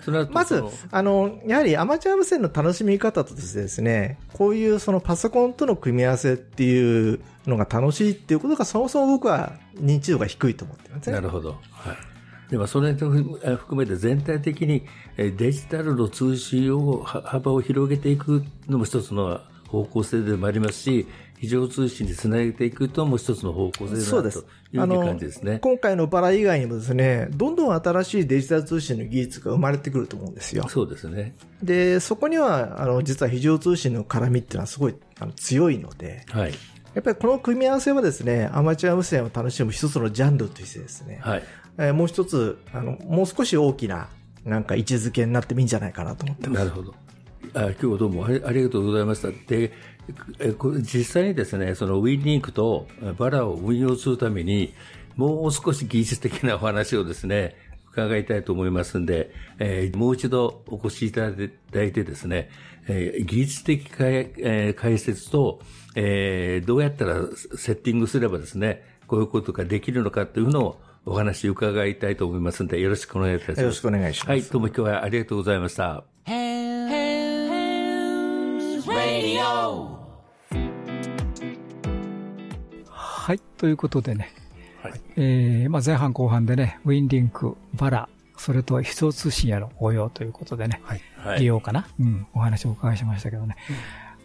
それはまずあの、やはりアマチュア無線の楽しみ方としてですね、こういうそのパソコンとの組み合わせっていうのが楽しいっていうことがそもそも僕は認知度が低いと思ってますね。なるほど。はい。でも、それとえ含めて全体的にえーデジタルの通信を、は幅を広げていくのも一つの方向性でもありますし、非常通信につなげていくともう一つの方向性だなと。いう感じですね。今回のバラ以外にもですね、どんどん新しいデジタル通信の技術が生まれてくると思うんですよ。そうですね。で、そこには、あの、実は非常通信の絡みっていうのはすごいあの強いので、はい。やっぱりこの組み合わせはですね、アマチュア無線を楽しむ一つのジャンルとしてですね、はい。えーもう一つ、あの、もう少し大きな、なんか位置づけになってもいいんじゃないかなと思ってます。なるほど。あ今日はどうもありがとうございました。で、えこ実際にですね、そのウィンリンクとバラを運用するために、もう少し技術的なお話をですね、伺いたいと思いますんで、えーもう一度お越しいただいてですね、えー技術的解,、えー解説と、えーどうやったらセッティングすればですね、こういうことができるのかというのをお話伺いたいと思いますので、よろしくお願いいたします。よろしくお願いしますはい、どうも今日はありがとうございました。はい。ということでね、えーまあ、前半後半でね、ウィンリンク、バラ、それと非常通信やの応用ということでね、はい利用かな、うん、お話をお伺いしましたけどね。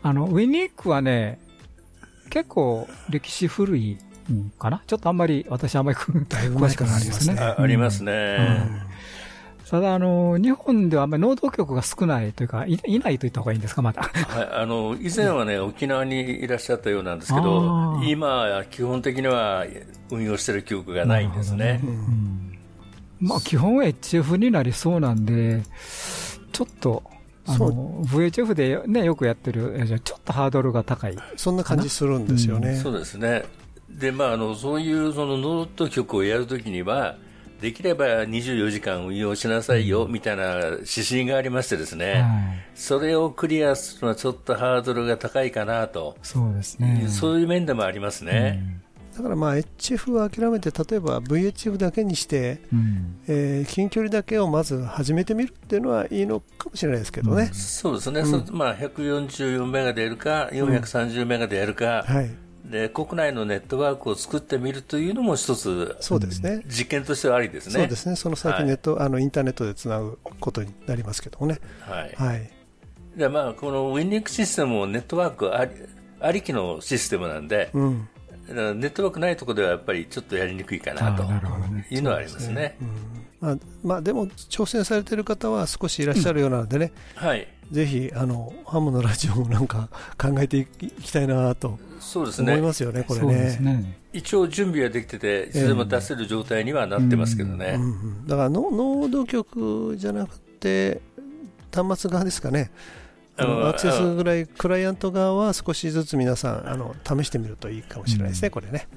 あの、ウィンリンクはね、結構歴史古いんかな？ちょっとあんまり、私あんまり詳しくないですね。あありますね。ただ、あの、日本ではあんまり能動局が少ないというか、いいないと言った方がいいんですか、まだ。はい、あの以前はね、沖縄にいらっしゃったようなんですけあどー、今は基本的には運用してる記憶がないんですね。まあ、基本は HF になりそうなんで、ちょっと、の、VHF でね、よくやってる、ちょっとハードルが高い。そんな感じするんですよね。そうですね。で、まあ、あの、そういうそのノート曲をやるときには、できれば24時間運用しなさいよ、みたいな指針がありましてですね、それをクリアするのはちょっとハードルが高いかなと、そうですね。そういう面でもありますね。だからまあ HF を諦めて例えば VHF だけにして、うん。えー近距離だけをまず始めてみるっていうのはいいのかもしれないですけどね、そうですね、うん。そまあ、144メガでやるか、430メガでやるか、はい、で、国内のネットワークを作ってみるというのも一つ、そうですね。実験としてはありですね。そうですね。その先ネット、あのインターネットでつなぐことになりますけどもね。はい。はい。で、まあ、このウィンリンクシステムもネットワークありありきのシステムなんで、うん。ネットワークないところではやっぱりちょっとやりにくいかなというのはありますね。まあ、まあ、でも挑戦されてる方は少しいらっしゃるようなのでね、はい。ぜひあのハムのラジオもなんか考えていきたいなとそうですね。思いますよね、これそうですね。ね。一応準備はできてて、いつでも出せる状態にはなってますけどね。うんうんだからノノード局じゃなくて端末側ですかね。あうんのアクセスぐらいクライアント側は少しずつ皆さんあの試してみるといいかもしれないですね、これね。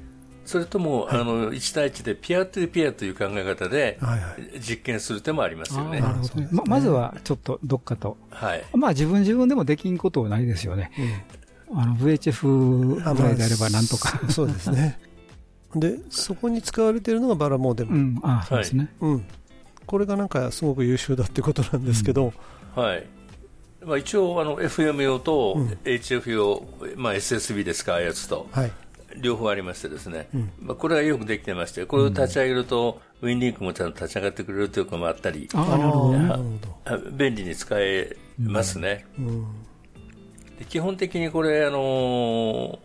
それとも、はいあの、1対1でピアトゥピアという考え方ではいはい。実験する手もありますよね。なるほどね。ままずはちょっとどっかと。はい。まあ自分自分でもできんことはないですよね。あの VHF ぐらいであればなんとか。そうですね。で、そこに使われているのがバラモーデム。うん、あそうですね。うん。これがなんかすごく優秀だってことなんですけど、はい。まあ、一応、あの、FM 用とうん HF 用、まあ、SSB で使うやつと、はい。両方ありましてですね、うん。まあ、これがよくできてまして、これを立ち上げると、ウィンリンクもちゃんと立ち上がってくれるということもあったり、便利に使えますね。うん。で基本的にこれ、あのー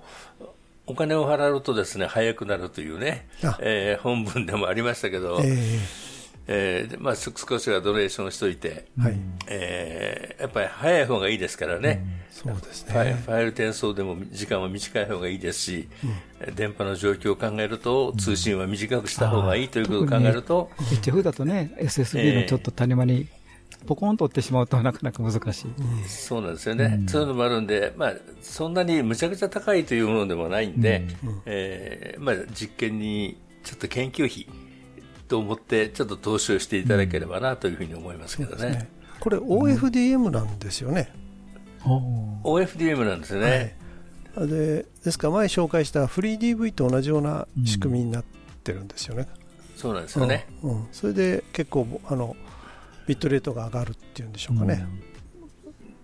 お金を払うとですね、早くなるというねあ、えー本文でもありましたけど、ええーでまあ、す少しはドネーションしといて、えはい。えーやっぱり早い方がいいですからね、そうですファイね。ファイル転送でも時間は短い方がいいですし、電波の状況を考えると、通信は短くした方がいいということを考えると、HF だとね、SSB のちょっと谷間にポコンと折ってしまうとなかなか難しい。そうなんですよね、そういうのもあるんで、まあ、そんなにむちゃくちゃ高いというものでもないんで、えーまあ、実験にちょっと研究費と思って、ちょっと投資をしていただければなというふうに思いますけどね。これ OFDM なんですよね。OFDM なんですよね。でですから前紹介したフリー DV と同じような仕組みになってるんですよね。そうなんですよね。うんうんそれで結構あのビットレートが上がるっていうんでしょうかね。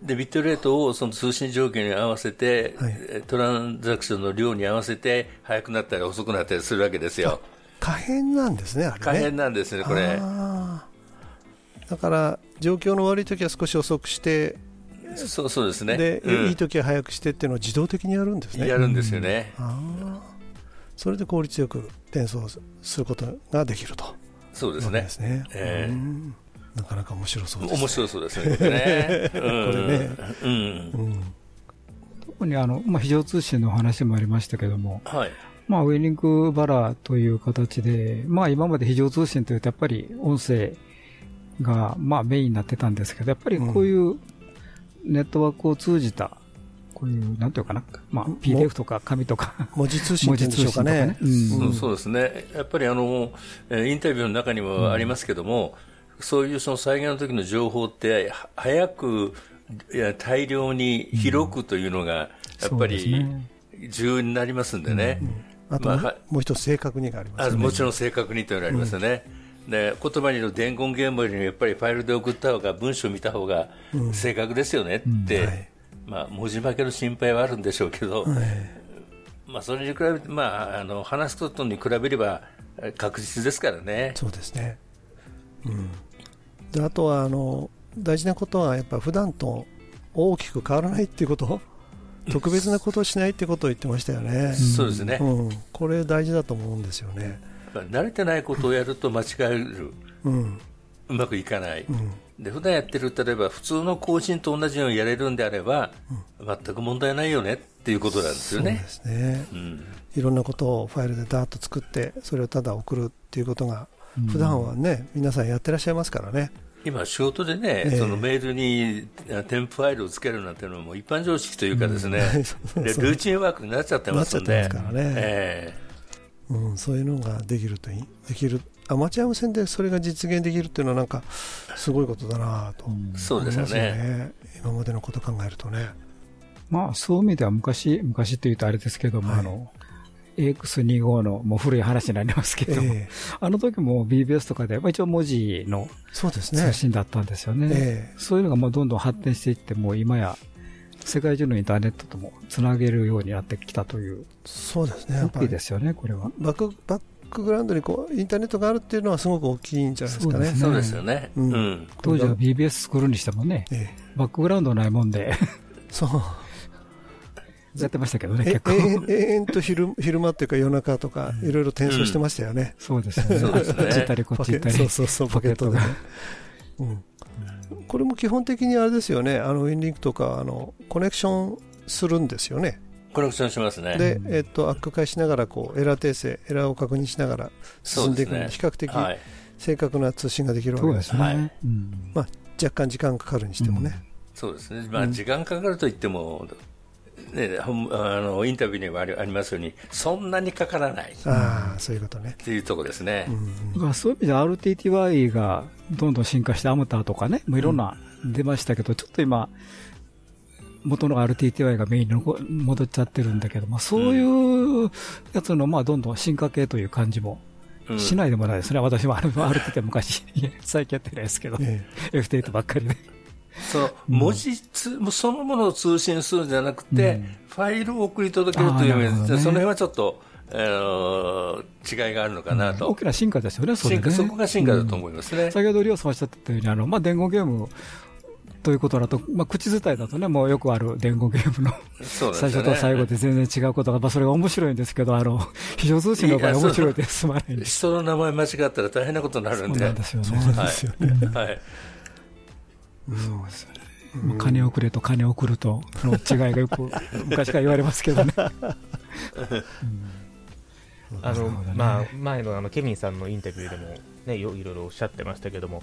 で、ビットレートをその通信条件に合わせて、はいえトランザクションの量に合わせて、速くなったり遅くなったりするわけですよ。可変なんですね、あれね。大変なんですね、これ。だから状況の悪い時は少し遅くして、そうそうですね。で、うんいい時は早くしてっていうのを自動的にやるんですね。やるんですよね。それで効率よく転送することができると。そうですねで。すね。ええうんなかなか面白そうです、ね。面白そうですね、これね。これねうん。うん特にあの、まあ、非常通信の話もありましたけども、はい。まあ、ウェリングバラという形で、まあ、今まで非常通信というと、やっぱり音声が、まあ、メインになってたんですけど、やっぱりこういうネットワークを通じた、こういう、なんていうかな、まあ、PDF とか紙とか、文字通信でしょうかね。文字通信とかね。うん。そうですね。やっぱりあの、えーインタビューの中にもありますけども、そういうその災害の時の情報って、は早く、いや大量に広くというのが、やっぱりね。重要になりますんでね。あと、まあはもう一つ正確にがありますよね。あもちろん正確にというのがありますよね。で言葉にの伝言現場よりもやっぱりファイルで送った方が文章を見た方が正確ですよねって、はいまあ、文字化けの心配はあるんでしょうけど、まあ、それに比べて、まあ、あの話すことに比べればえ確実ですからね。そうですね。うん。で、あとは、あの、大事なことは、やっぱ普段と大きく変わらないっていうこと、特別なことをしないってことを言ってましたよね。そうですね、うん。これ大事だと思うんですよね。慣れてないことをやると間違える、うん。うまくいかない、うん。で普段やってる例えば普通の更新と同じようにやれるんであれば、全く問題ないよねっていうことなんですよねそうで。すね。うんいろんなことをファイルでダーッと作って、それをただ送るっていうことが、普段はね、皆さんやってらっしゃいますからね。今、仕事でね、ええそのメールにあ添付ファイルをつけるなんていうのはもう一般常識というかですね、うんでルーチンワークになっちゃってますんねえうん、そういうのができるといい、できる。アマチュア無線でそれが実現できるっていうのはなんか、すごいことだなと思えそういますですよね。よね。今までのこと考えるとね。まあ、そういう意味では昔、昔って言うとあれですけども、はいあの、AX25 のもう古い話になりますけども、ええあの時も BBS とかで、まあ、一応文字の通。信だったんですよね。ええそういうのがもうどんどん発展していって、もう今や世界中のインターネットともつなげるようになってきたという、そうですね。や大きいですよね、これは。バックバックグラウンドにこうインターネットがあるっていうのはすごく大きいんじゃないですかね。そうですよね。当時は BBS 作るにしてもね、ええバックグラウンドないもんで、そう。やってましたけどね、え結構。永遠永遠と昼昼間っていうか夜中とかいろいろ転送してましたよね。そうですよね。そうですねこっち行ったりこっち行ったり。そうそうそう、ポケットでねが。うんこれも基本的にあれですよね、あのウィンリンクとかあのコネクションするんですよね。コネクションしますね。で、えっと、悪化しながらこうエラー訂正、エラーを確認しながら進んでいくので、比較的はい。正確な通信ができるわけですす。はいね。うん若干時間かかるにしてもね。そうですね。まあ、時間かかると言っても、ね、あの、インタビューにもありありますように、そんなにかからないっああ、そういうことね。ていうところですね。だからそういう意味で RTTY がどんどん進化してアムターとかね、もういろんな出ましたけど、ちょっと今、元の RTTY がメインに残戻っちゃってるんだけども、そういうやつの、まあ、どんどん進化系という感じもうんしないでもないですね。私もあの RTTY 昔、最近やってないですけど、え F8 ばっかりで。その文字つ、そのものを通信するんじゃなくて、ファイルを送り届けるという意味で、ねその辺はちょっと、あの違いがあるのかなと。大きな進化ですよね、それね。進化そこが進化だと思いますね。先ほど、りょうさんおっしゃってたように、あの、まあ、伝言ゲームということだと、まあ、口伝いだとね、もうよくある伝言ゲームのね最初と最後で全然違うことが、まあ、それが面白いんですけど、あの、非常通信の場合面白いで済まない。人の名前間違ったら大変なことになるんで。そうなんですよねそうですよね。はい。はい。そうですよね。まあ金をくれと金を送るとの違いがよく 昔から言われますけどね。あのねまあ、前のあのケビンさんのインタビューでも、ね、よいろいろおっしゃってましたけども、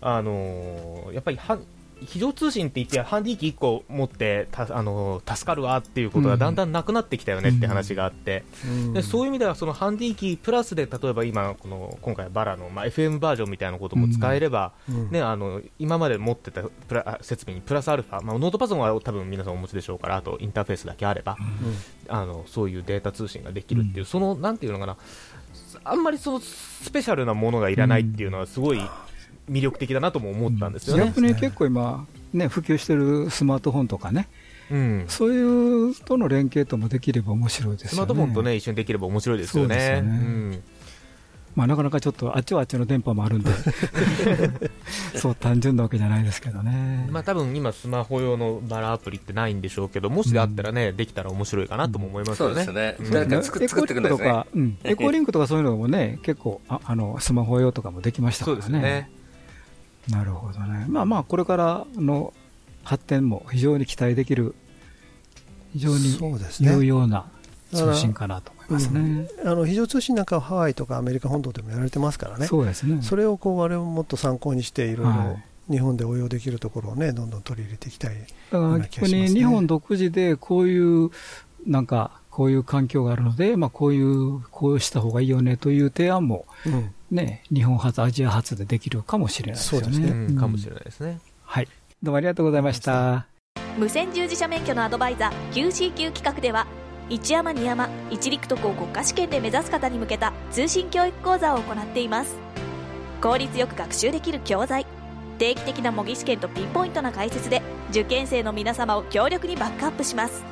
あのーやっぱりは非常通信って言って、ハンディ機1個持ってた、あのー助かるわっていうことがだんだんなくなってきたよねって話があって、でそういう意味ではそのハンディ機プラスで例えば今この今回バラの、まあ、FM バージョンみたいなことも使えれば、うん。ね、あの今まで持ってたプラあ設備にプラスアルファ、まあ、ノートパソコンは多分皆さんお持ちでしょうからあとインターフェースだけあれば、あのそういうデータ通信ができるっていう、そのなんていうのかなあんまりそのスペシャルなものがいらないっていうのはすごい魅力的だなとも思ったんですよね。逆に結構今、ね、普及してるスマートフォンとかね、うんそういうとの連携ともできれば面白いですよね。スマートフォンとね一緒にできれば面白いですよね。そうですよねうんまあ、なかなかちょっとあっちはあっちの電波もあるんで、そう単純なわけじゃないですけどね。まあ多分今スマホ用のバラアプリってないんでしょうけど、もしあったらね、できたら面白いかなとも思いますよね。そうですね。うん誰か作っエコリンクとか、うん、エコリンクとかそういうのもね、結構ああのスマホ用とかもできましたそからね。うですね。なるほどね。まあまあ、これからの発展も非常に期待できる、非常に有用な通信かなと思いますね。あの非常通信なんかはハワイとかアメリカ本土でもやられてますからね。そうですね。それをこう我々ももっと参考にしていろいろは日本で応用できるところをねどんどん取り入れていきたい。だから逆に日本独自でこういう、なんか、こういう環境があるので、まあこういう、こうした方がいいよねという提案も、うんね、日本初、アジア初でできるかもしれないですよね。そうですねうんかもしれない。ないですね。はい。どうもありがとうございました。無線従事者免許のアドバイザー QCQ 企画では一山二山一陸徳を国家試験で目指す方に向けた通信教育講座を行っています効率よく学習できる教材定期的な模擬試験とピンポイントな解説で受験生の皆様を強力にバックアップします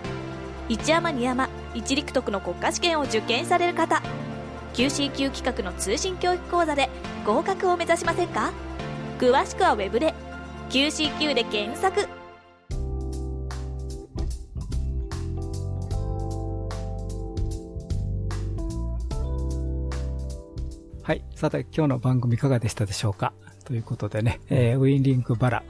一山二山一陸徳の国家試験を受験される方 QCQ 企画の通信教育講座で合格を目指しませんか？詳しくはウェブで QCQ で検索はい。さて、今日の番組いかがでしたでしょうか？ということでね、えーウィンリンクバラ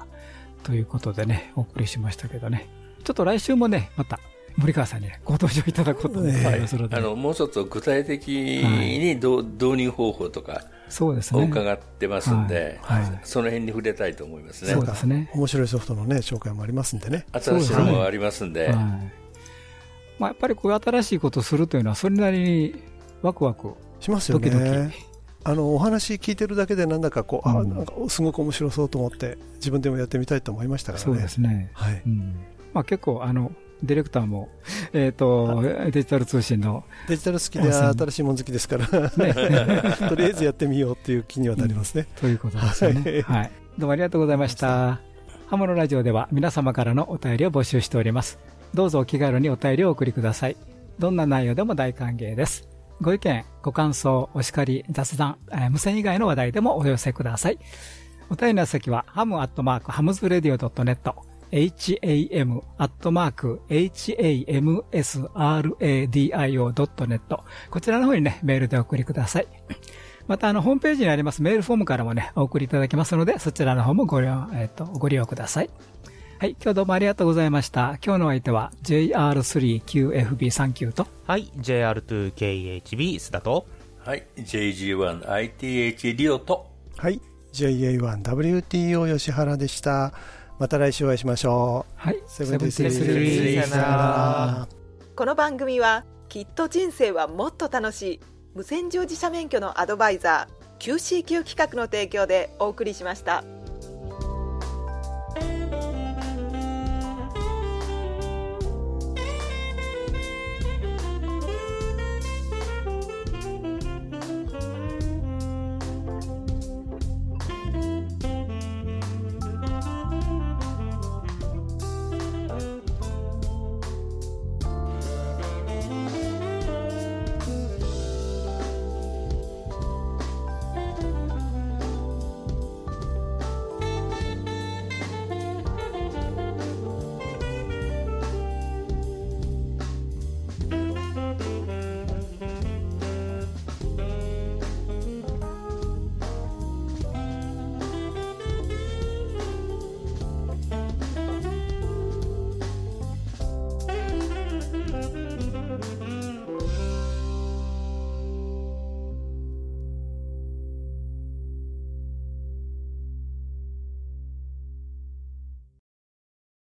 ということでね、お送りしましたけどね。ちょっと来週もね、また、森川さんにね、ご登場いただくこともありますので、あの、もうちょっと具体的にどう導入方法とかそうですね。を伺ってますんで、はいはいその辺に触れたいと思いますねそう。ですね。面白いソフトのね紹介もありますんでね。新しいのもありますんで、はい。まあ、やっぱりこういう新しいことをするというのは、それなりにワクワク、しますよドキドキ。ね。あのお話聞いてるだけでなんだかこう、あうんなんかすごく面白そうと思って自分でもやってみたいと思いましたからね。そうですね。はい。うん。まあ結構、あの、ディレクターも、えっ、と、デジタル通信の、デジタル好きで新しいもの好きですから、ね とりあえずやってみようっていう気にはなりますね。ということですよね。はい。どうもありがとうございました。ハモのラジオでは皆様からのお便りを募集しております。どうぞお気軽にお便りをお送りください。どんな内容でも大歓迎です。ご意見、ご感想、お叱り、雑談、えー無線以外の話題でもお寄せください。お便りの先は、ハムアットマーク、ハムズレディオ .net、ham.hamsradio.net こちらの方にね、メールでお送りください。また、あの、ホームページにありますメールフォームからもね、お送りいただけますので、そちらの方もご利用、えっ、と、ご利用ください。はい、今日どうもありがとうございました。今日のお相手は JR3QFB39 と、はい、JR2KHB 須田と、はい。JG1ITH リオと、はい。JA1WTO 吉原でした。また来週お会いしましょう。はい、セブンティスリーさよなら。この番組はきっと人生はもっと楽しい無線乗自社免許のアドバイザー QCQ 企画の提供でお送りしました。